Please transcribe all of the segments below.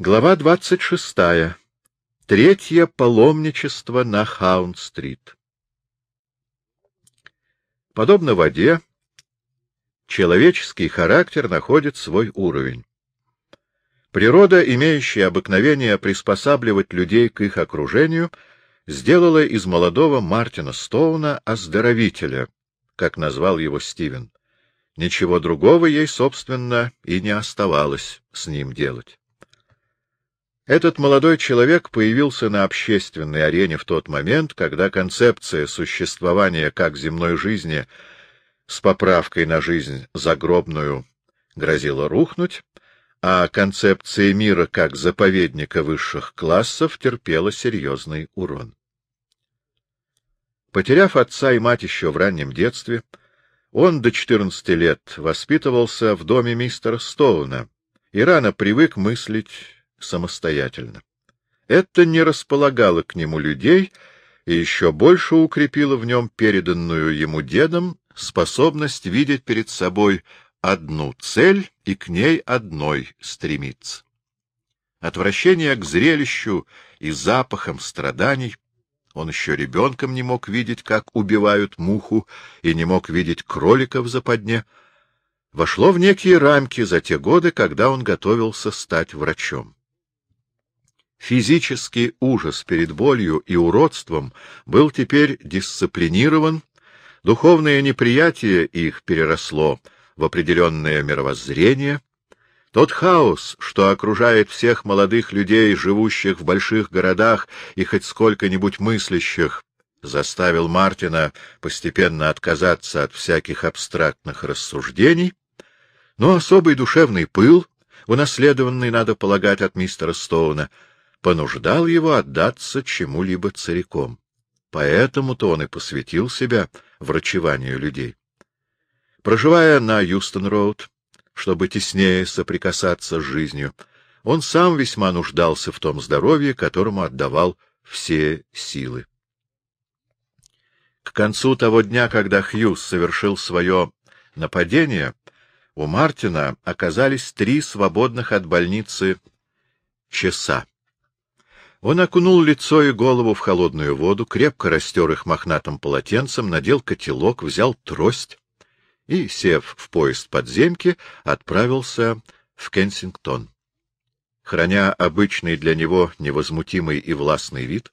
Глава двадцать шестая. Третье паломничество на Хаунд-стрит. Подобно воде, человеческий характер находит свой уровень. Природа, имеющая обыкновение приспосабливать людей к их окружению, сделала из молодого Мартина Стоуна оздоровителя, как назвал его Стивен. Ничего другого ей, собственно, и не оставалось с ним делать. Этот молодой человек появился на общественной арене в тот момент, когда концепция существования как земной жизни с поправкой на жизнь загробную грозила рухнуть, а концепция мира как заповедника высших классов терпела серьезный урон. Потеряв отца и мать еще в раннем детстве, он до 14 лет воспитывался в доме мистера Стоуна и рано привык мыслить самостоятельно. Это не располагало к нему людей и еще больше укрепило в нем переданную ему дедом способность видеть перед собой одну цель и к ней одной стремиться. Отвращение к зрелищу и запахам страданий он еще ребенком не мог видеть, как убивают муху, и не мог видеть кролика в западне, вошло в некие рамки за те годы, когда он готовился стать врачом. Физический ужас перед болью и уродством был теперь дисциплинирован, духовное неприятие их переросло в определенное мировоззрение, тот хаос, что окружает всех молодых людей, живущих в больших городах и хоть сколько-нибудь мыслящих, заставил Мартина постепенно отказаться от всяких абстрактных рассуждений, но особый душевный пыл, унаследованный, надо полагать, от мистера Стоуна, понуждал его отдаться чему-либо целиком. Поэтому-то он и посвятил себя врачеванию людей. Проживая на Юстон-Роуд, чтобы теснее соприкасаться с жизнью, он сам весьма нуждался в том здоровье, которому отдавал все силы. К концу того дня, когда Хьюз совершил свое нападение, у Мартина оказались три свободных от больницы часа. Он окунул лицо и голову в холодную воду, крепко растер их мохнатым полотенцем, надел котелок, взял трость и, сев в поезд подземки, отправился в Кенсингтон. Храня обычный для него невозмутимый и властный вид,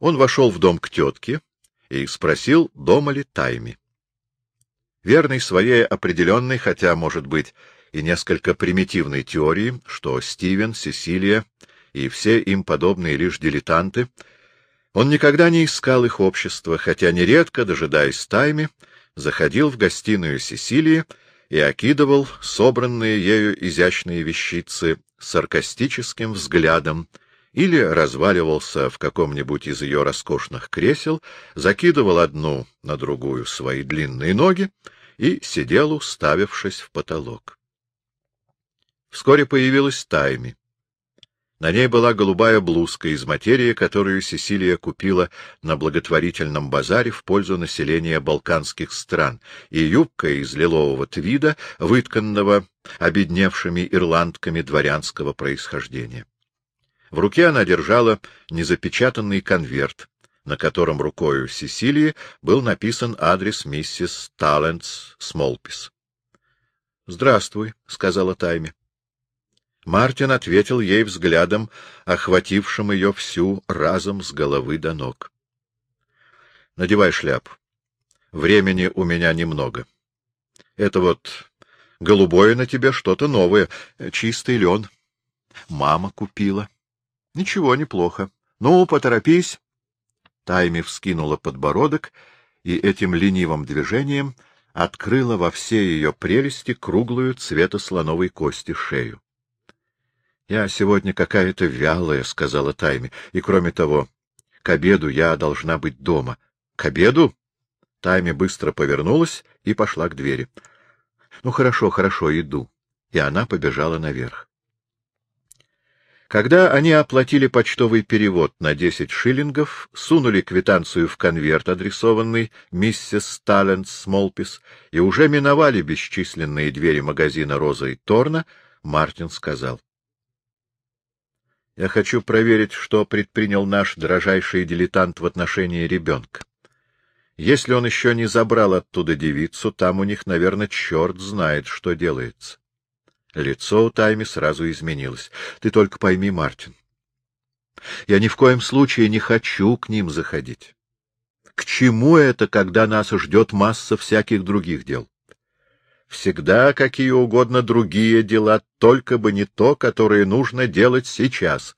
он вошел в дом к тетке и спросил, дома ли Тайми. Верный своей определенной, хотя, может быть, и несколько примитивной теории, что Стивен, Сесилия и все им подобные лишь дилетанты, он никогда не искал их общества, хотя нередко, дожидаясь тайми, заходил в гостиную Сесилии и окидывал собранные ею изящные вещицы саркастическим взглядом или разваливался в каком-нибудь из ее роскошных кресел, закидывал одну на другую свои длинные ноги и сидел, уставившись в потолок. Вскоре появилась Тайми. На ней была голубая блузка из материи, которую Сесилия купила на благотворительном базаре в пользу населения балканских стран, и юбка из лилового твида, вытканного обедневшими ирландками дворянского происхождения. В руке она держала незапечатанный конверт, на котором рукою Сесилии был написан адрес миссис Талентс Смолпис. — Здравствуй, — сказала Тайми. Мартин ответил ей взглядом, охватившим ее всю разом с головы до ног. — Надевай шляпу. Времени у меня немного. Это вот голубое на тебе что-то новое, чистый лен. Мама купила. Ничего, неплохо. Ну, поторопись. Тайми вскинула подбородок и этим ленивым движением открыла во все ее прелести круглую цвета слоновой кости шею. — Я сегодня какая-то вялая, — сказала Тайми. — И кроме того, к обеду я должна быть дома. — К обеду? Тайми быстро повернулась и пошла к двери. — Ну, хорошо, хорошо, иду. И она побежала наверх. Когда они оплатили почтовый перевод на десять шиллингов, сунули квитанцию в конверт, адресованный миссис Талент Смолпис, и уже миновали бесчисленные двери магазина «Роза и Торна», Мартин сказал. Я хочу проверить, что предпринял наш дрожайший дилетант в отношении ребенка. Если он еще не забрал оттуда девицу, там у них, наверное, черт знает, что делается. Лицо у Тайми сразу изменилось. Ты только пойми, Мартин. Я ни в коем случае не хочу к ним заходить. К чему это, когда нас ждет масса всяких других дел? Всегда какие угодно другие дела, только бы не то, которое нужно делать сейчас.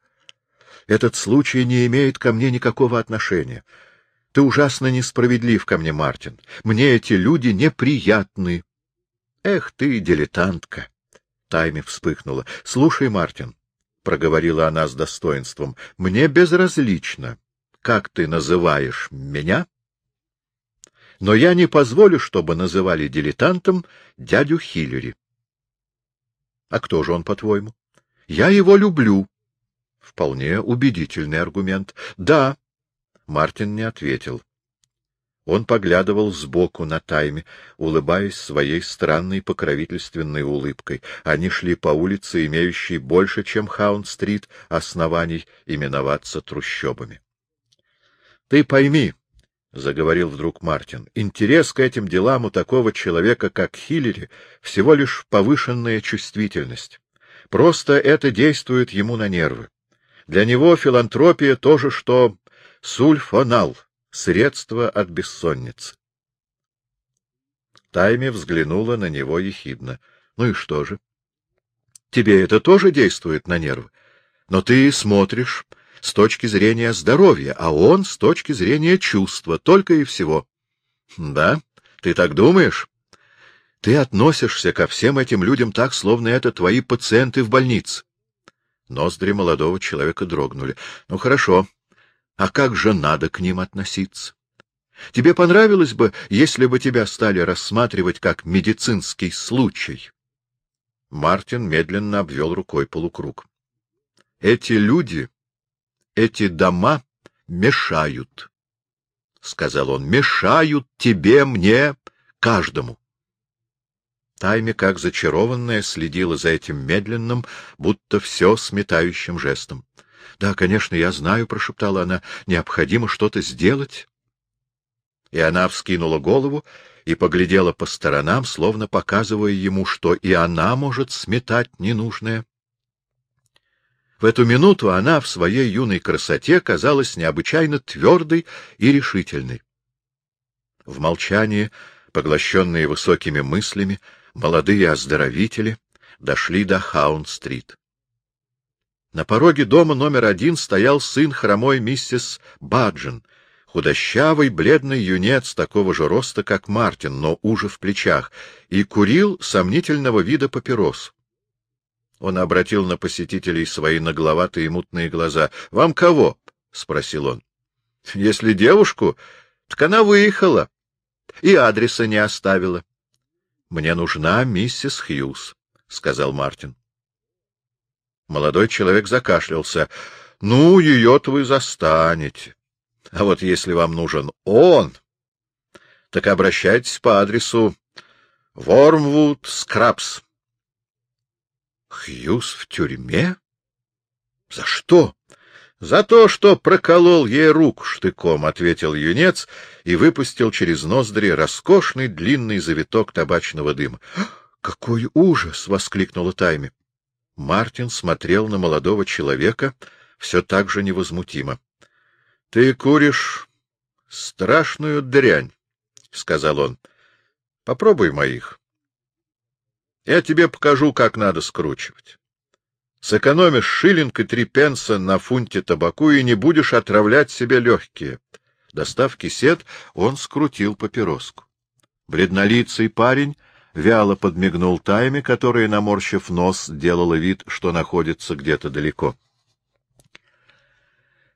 Этот случай не имеет ко мне никакого отношения. Ты ужасно несправедлив ко мне, Мартин. Мне эти люди неприятны. Эх ты, дилетантка! Тайми вспыхнула. — Слушай, Мартин, — проговорила она с достоинством, — мне безразлично, как ты называешь меня, но я не позволю, чтобы называли дилетантом дядю Хиллери. — А кто же он, по-твоему? — Я его люблю. — Вполне убедительный аргумент. — Да. Мартин не ответил. Он поглядывал сбоку на Тайме, улыбаясь своей странной покровительственной улыбкой. Они шли по улице, имеющей больше, чем Хаунд-стрит, оснований именоваться трущобами. — Ты пойми, — заговорил вдруг Мартин, — интерес к этим делам у такого человека, как Хиллери, всего лишь повышенная чувствительность. Просто это действует ему на нервы. Для него филантропия — то же, что сульфонал — Средство от бессонницы. Тайми взглянула на него ехидно. — Ну и что же? — Тебе это тоже действует на нервы. Но ты смотришь с точки зрения здоровья, а он с точки зрения чувства, только и всего. — Да? Ты так думаешь? Ты относишься ко всем этим людям так, словно это твои пациенты в больнице. Ноздри молодого человека дрогнули. — Ну, хорошо. А как же надо к ним относиться? Тебе понравилось бы, если бы тебя стали рассматривать как медицинский случай? Мартин медленно обвел рукой полукруг. Эти люди, эти дома мешают, — сказал он, — мешают тебе, мне, каждому. Тайми, как зачарованная, следила за этим медленным, будто все сметающим жестом. — Да, конечно, я знаю, — прошептала она, — необходимо что-то сделать. И она вскинула голову и поглядела по сторонам, словно показывая ему, что и она может сметать ненужное. В эту минуту она в своей юной красоте казалась необычайно твердой и решительной. В молчании, поглощенные высокими мыслями, молодые оздоровители дошли до Хаун-стрит. На пороге дома номер один стоял сын хромой миссис Баджин, худощавый, бледный юнец такого же роста, как Мартин, но уже в плечах, и курил сомнительного вида папирос. Он обратил на посетителей свои нагловатые мутные глаза. — Вам кого? — спросил он. — Если девушку, так она выехала и адреса не оставила. — Мне нужна миссис Хьюз, — сказал Мартин. Молодой человек закашлялся. — Ну, ее-то вы застанете. А вот если вам нужен он, так обращайтесь по адресу Вормвуд Скрабс. — Хьюз в тюрьме? — За что? — За то, что проколол ей руку штыком, — ответил юнец и выпустил через ноздри роскошный длинный завиток табачного дыма. — Какой ужас! — воскликнула Тайми. Мартин смотрел на молодого человека все так же невозмутимо. — Ты куришь страшную дрянь, — сказал он. — Попробуй моих. Я тебе покажу, как надо скручивать. Сэкономишь шиллинг и три пенса на фунте табаку и не будешь отравлять себе легкие. Достав кисет, он скрутил папироску. Бледнолицый парень вяло подмигнул Тайме, которая, наморщив нос, делала вид, что находится где-то далеко.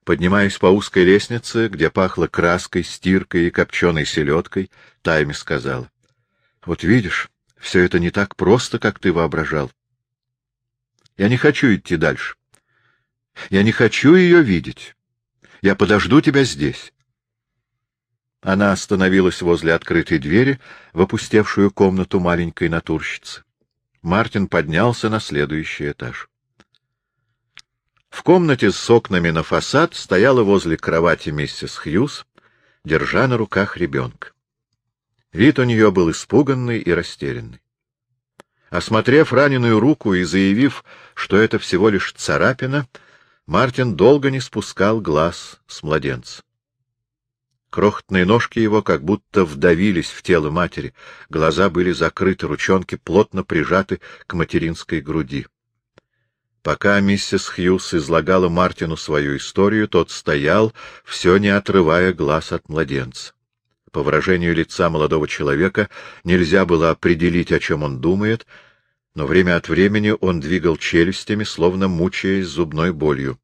Поднимаясь по узкой лестнице, где пахло краской, стиркой и копченой селедкой, Тайме сказала. — Вот видишь, все это не так просто, как ты воображал. Я не хочу идти дальше. Я не хочу ее видеть. Я подожду тебя здесь. Она остановилась возле открытой двери в опустевшую комнату маленькой натурщицы. Мартин поднялся на следующий этаж. В комнате с окнами на фасад стояла возле кровати миссис Хьюз, держа на руках ребенка. Вид у нее был испуганный и растерянный. Осмотрев раненую руку и заявив, что это всего лишь царапина, Мартин долго не спускал глаз с младенца. Крохотные ножки его как будто вдавились в тело матери, глаза были закрыты, ручонки плотно прижаты к материнской груди. Пока миссис Хьюз излагала Мартину свою историю, тот стоял, все не отрывая глаз от младенца. По выражению лица молодого человека нельзя было определить, о чем он думает, но время от времени он двигал челюстями, словно мучаясь зубной болью.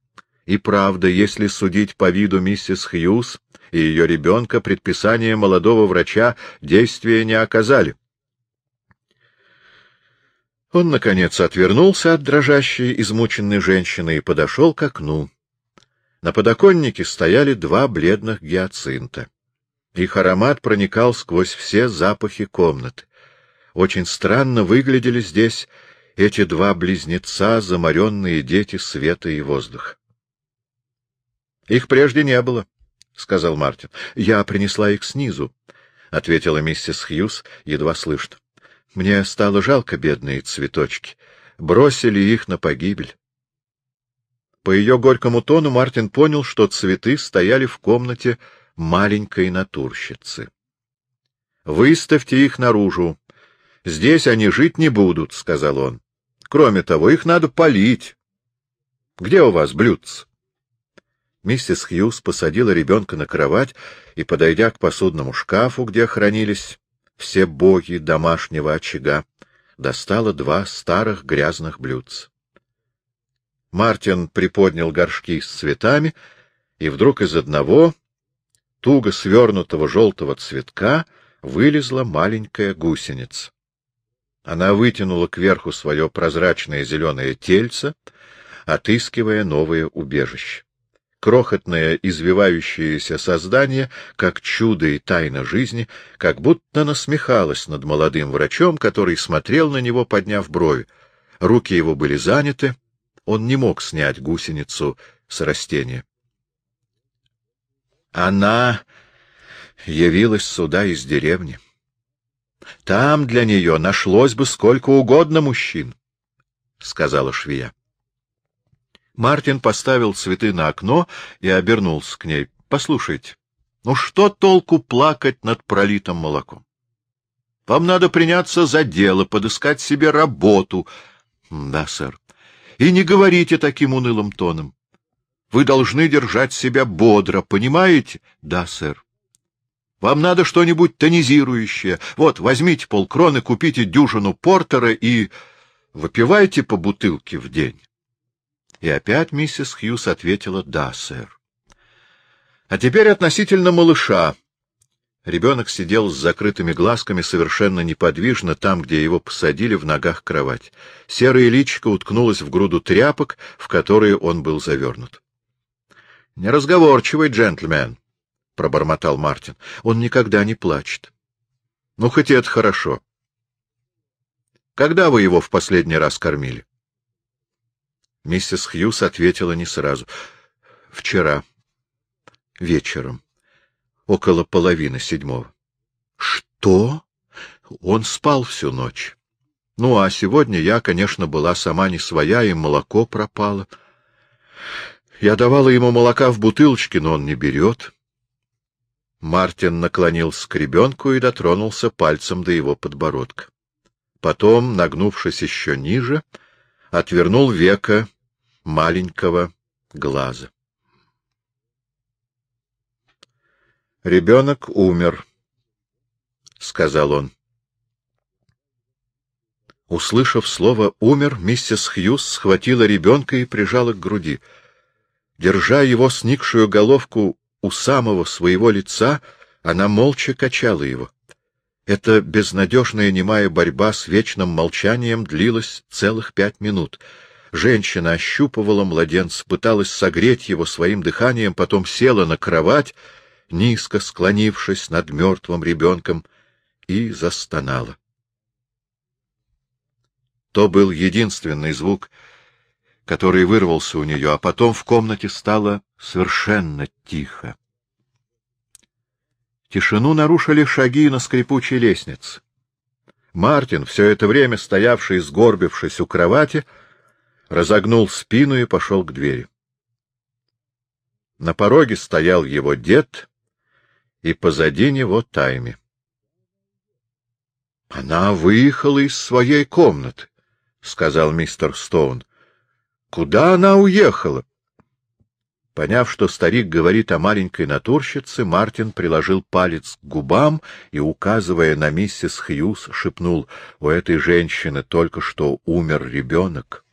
И правда, если судить по виду миссис Хьюз и ее ребенка, предписания молодого врача действия не оказали. Он, наконец, отвернулся от дрожащей, измученной женщины и подошел к окну. На подоконнике стояли два бледных гиацинта. Их аромат проникал сквозь все запахи комнаты. Очень странно выглядели здесь эти два близнеца, заморенные дети света и воздуха. — Их прежде не было, — сказал Мартин. — Я принесла их снизу, — ответила миссис Хьюз, едва слышно. — Мне стало жалко бедные цветочки. Бросили их на погибель. По ее горькому тону Мартин понял, что цветы стояли в комнате маленькой натурщицы. — Выставьте их наружу. Здесь они жить не будут, — сказал он. — Кроме того, их надо полить. Где у вас блюдце? Миссис Хьюз посадила ребенка на кровать и, подойдя к посудному шкафу, где хранились все боги домашнего очага, достала два старых грязных блюдца. Мартин приподнял горшки с цветами, и вдруг из одного, туго свернутого желтого цветка, вылезла маленькая гусеница. Она вытянула кверху свое прозрачное зеленое тельце, отыскивая новое убежище крохотное извивающееся создание, как чудо и тайна жизни, как будто насмехалось над молодым врачом, который смотрел на него, подняв брови. Руки его были заняты, он не мог снять гусеницу с растения. Она явилась сюда из деревни. Там для нее нашлось бы сколько угодно мужчин, — сказала швея. Мартин поставил цветы на окно и обернулся к ней. — Послушайте, ну что толку плакать над пролитым молоком? Вам надо приняться за дело, подыскать себе работу. — Да, сэр. И не говорите таким унылым тоном. Вы должны держать себя бодро, понимаете? — Да, сэр. Вам надо что-нибудь тонизирующее. Вот, возьмите полкроны, купите дюжину портера и выпивайте по бутылке в день. И опять миссис Хьюз ответила «Да, сэр». А теперь относительно малыша. Ребенок сидел с закрытыми глазками совершенно неподвижно там, где его посадили в ногах кровать. Серая личико уткнулась в груду тряпок, в которые он был завернут. — Неразговорчивый джентльмен, — пробормотал Мартин. — Он никогда не плачет. — Ну, хоть это хорошо. — Когда вы его в последний раз кормили? Миссис Хьюз ответила не сразу. — Вчера. Вечером. Около половины седьмого. — Что? Он спал всю ночь. Ну, а сегодня я, конечно, была сама не своя, и молоко пропало. Я давала ему молока в бутылочке, но он не берет. Мартин наклонился к ребенку и дотронулся пальцем до его подбородка. Потом, нагнувшись еще ниже, отвернул века маленького глаза. «Ребенок умер», — сказал он. Услышав слово «умер», миссис Хьюз схватила ребенка и прижала к груди. Держа его сникшую головку у самого своего лица, она молча качала его. Эта безнадежная немая борьба с вечным молчанием длилась целых пять минут — Женщина ощупывала младенца, пыталась согреть его своим дыханием, потом села на кровать, низко склонившись над мертвым ребенком, и застонала. То был единственный звук, который вырвался у нее, а потом в комнате стало совершенно тихо. Тишину нарушили шаги на скрипучей лестнице. Мартин, все это время стоявший, сгорбившись у кровати, разогнул спину и пошел к двери. На пороге стоял его дед, и позади него Тайми. — Она выехала из своей комнаты, — сказал мистер Стоун. — Куда она уехала? Поняв, что старик говорит о маленькой натурщице, Мартин приложил палец к губам и, указывая на миссис Хьюз, шепнул, — У этой женщины только что умер ребенок.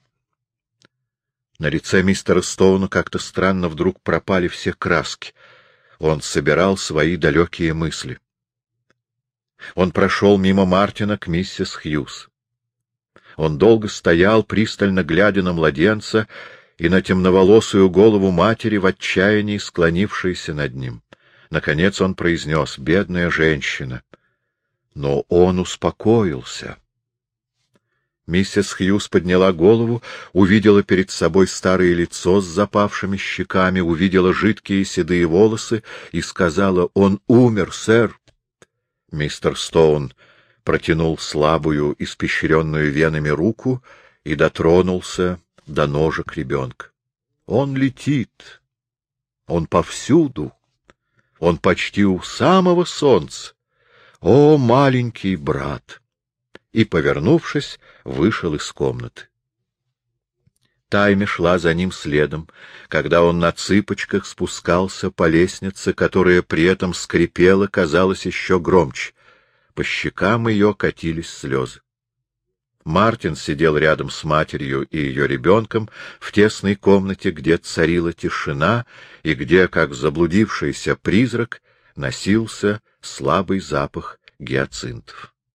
На лице мистера Стоуна как-то странно вдруг пропали все краски. Он собирал свои далекие мысли. Он прошел мимо Мартина к миссис Хьюз. Он долго стоял, пристально глядя на младенца, и на темноволосую голову матери в отчаянии склонившейся над ним. Наконец он произнес «Бедная женщина». Но он успокоился. Миссис Хьюз подняла голову, увидела перед собой старое лицо с запавшими щеками, увидела жидкие седые волосы и сказала «Он умер, сэр». Мистер Стоун протянул слабую, испещренную венами руку и дотронулся до ножек ребенка. Он летит, он повсюду, он почти у самого солнца. О, маленький брат! И, повернувшись, вышел из комнаты. Тайми шла за ним следом, когда он на цыпочках спускался по лестнице, которая при этом скрипела, казалось, еще громче. По щекам ее катились слезы. Мартин сидел рядом с матерью и ее ребенком в тесной комнате, где царила тишина и где, как заблудившийся призрак, носился слабый запах гиацинтов.